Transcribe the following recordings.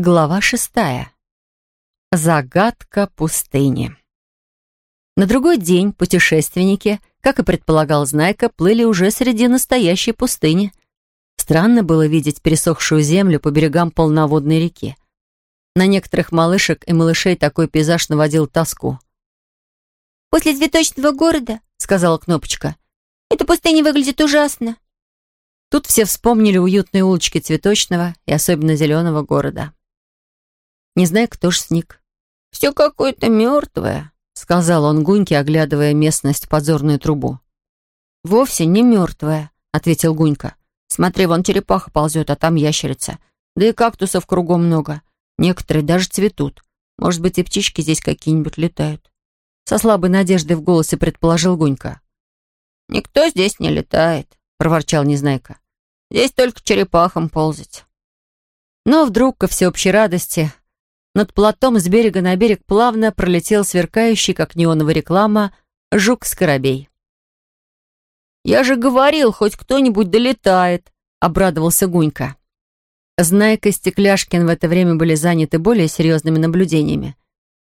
Глава шестая. Загадка пустыни. На другой день путешественники, как и предполагал Знайка, плыли уже среди настоящей пустыни. Странно было видеть пересохшую землю по берегам полноводной реки. На некоторых малышек и малышей такой пейзаж наводил тоску. «После цветочного города», — сказала Кнопочка, — «эта пустыня выглядит ужасно». Тут все вспомнили уютные улочки цветочного и особенно зеленого города. Не знаю, кто ж сник. «Все какое-то мертвое», — сказал он Гуньке, оглядывая местность в подзорную трубу. «Вовсе не мертвое», — ответил Гунька. «Смотри, вон черепаха ползет, а там ящерица. Да и кактусов кругом много. Некоторые даже цветут. Может быть, и птички здесь какие-нибудь летают». Со слабой надеждой в голосе предположил Гунька. «Никто здесь не летает», — проворчал Незнайка. «Здесь только черепахам ползать». Но вдруг, ко всеобщей радости, над платом с берега на берег плавно пролетел сверкающий, как неоновая реклама, жук-скоробей. «Я же говорил, хоть кто-нибудь долетает», — обрадовался Гунька. Знайка и Стекляшкин в это время были заняты более серьезными наблюдениями.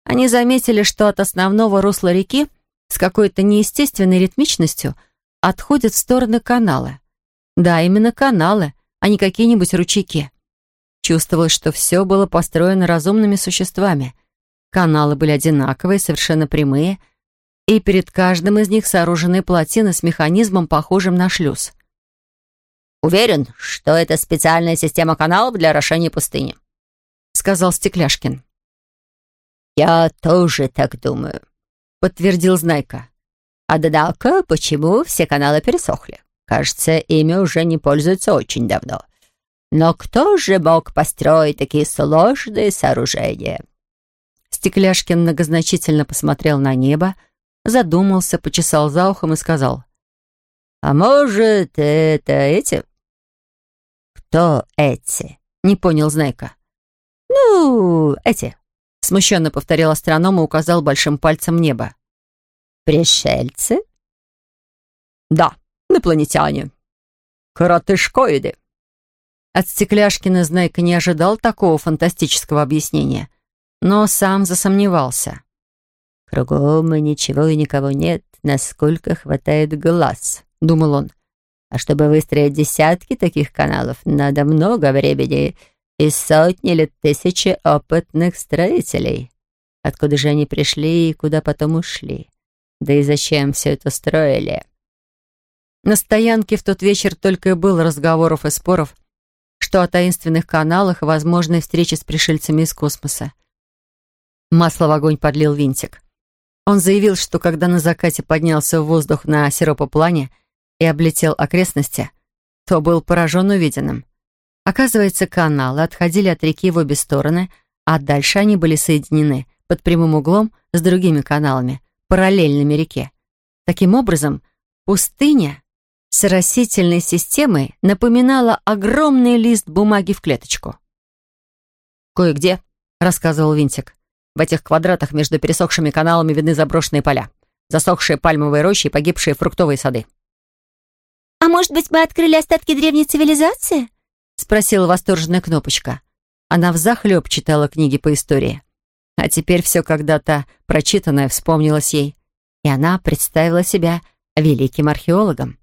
Они заметили, что от основного русла реки с какой-то неестественной ритмичностью отходят в стороны канала. Да, именно каналы, а не какие-нибудь ручейки. Чувствовалось, что все было построено разумными существами. Каналы были одинаковые, совершенно прямые, и перед каждым из них сооружены плотины с механизмом, похожим на шлюз. «Уверен, что это специальная система каналов для орошения пустыни», — сказал Стекляшкин. «Я тоже так думаю», — подтвердил Знайка. «Однако, почему все каналы пересохли? Кажется, ими уже не пользуются очень давно. Но кто же мог построить такие сложные сооружения? Стекляшкин многозначительно посмотрел на небо, задумался, почесал за ухом и сказал. «А может, это эти?» «Кто эти?» — не понял Знайка. «Ну, эти», — смущенно повторил астроном и указал большим пальцем небо. «Пришельцы?» «Да, инопланетяне. Коротышкоиды». От Стекляшкина Знайка не ожидал такого фантастического объяснения, но сам засомневался. «Кругом ничего и никого нет, насколько хватает глаз», — думал он. «А чтобы выстроить десятки таких каналов, надо много времени и сотни или тысячи опытных строителей. Откуда же они пришли и куда потом ушли? Да и зачем все это строили?» На стоянке в тот вечер только и было разговоров и споров, что о таинственных каналах и возможной встрече с пришельцами из космоса. Масло в огонь подлил винтик. Он заявил, что когда на закате поднялся в воздух на сиропоплане и облетел окрестности, то был поражен увиденным. Оказывается, каналы отходили от реки в обе стороны, а дальше они были соединены под прямым углом с другими каналами, параллельными реке. Таким образом, пустыня с растительной системой напоминала огромный лист бумаги в клеточку. «Кое-где», — рассказывал Винтик, «в этих квадратах между пересохшими каналами видны заброшенные поля, засохшие пальмовые рощи и погибшие фруктовые сады». «А может быть, мы открыли остатки древней цивилизации?» — спросила восторженная Кнопочка. Она взахлеб читала книги по истории. А теперь все когда-то прочитанное вспомнилось ей, и она представила себя великим археологом.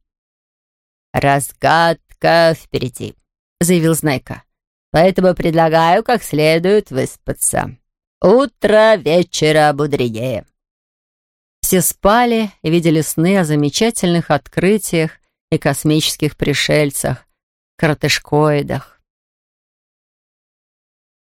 «Разгадка впереди», — заявил Знайка. «Поэтому предлагаю как следует выспаться. Утро вечера бодрее». Все спали и видели сны о замечательных открытиях и космических пришельцах, коротышкоидах.